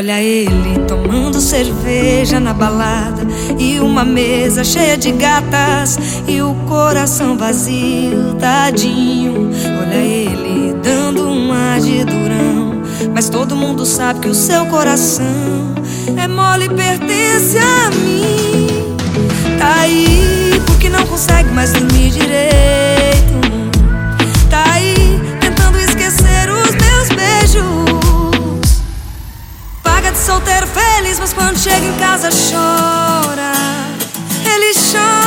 Olha ele tomando cerveja na balada e uma mesa cheia de gatas e o coração vazio, tadinho. Olha ele dando um ar de durão, mas todo mundo sabe que o seu coração é mole e pertence a mim. Tá aí porque não consegue mais dormir direito. Solteiro feliz, mas quando chega em casa chora. Ele chora,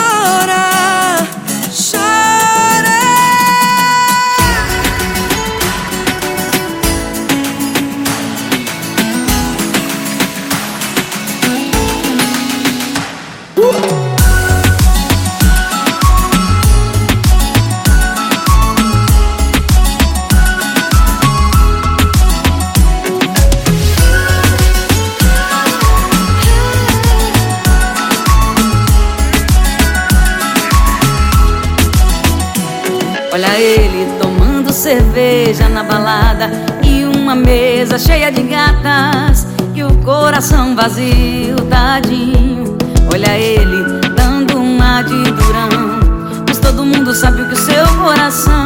Olha ele tomando cerveja na balada e uma mesa cheia de gatas e o coração vazio, tadinho. Olha ele dando um ar de durão, mas todo mundo sabe que o seu coração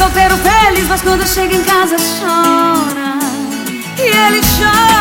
solteiro feliz, mas quando chega em casa chora. E ele chora.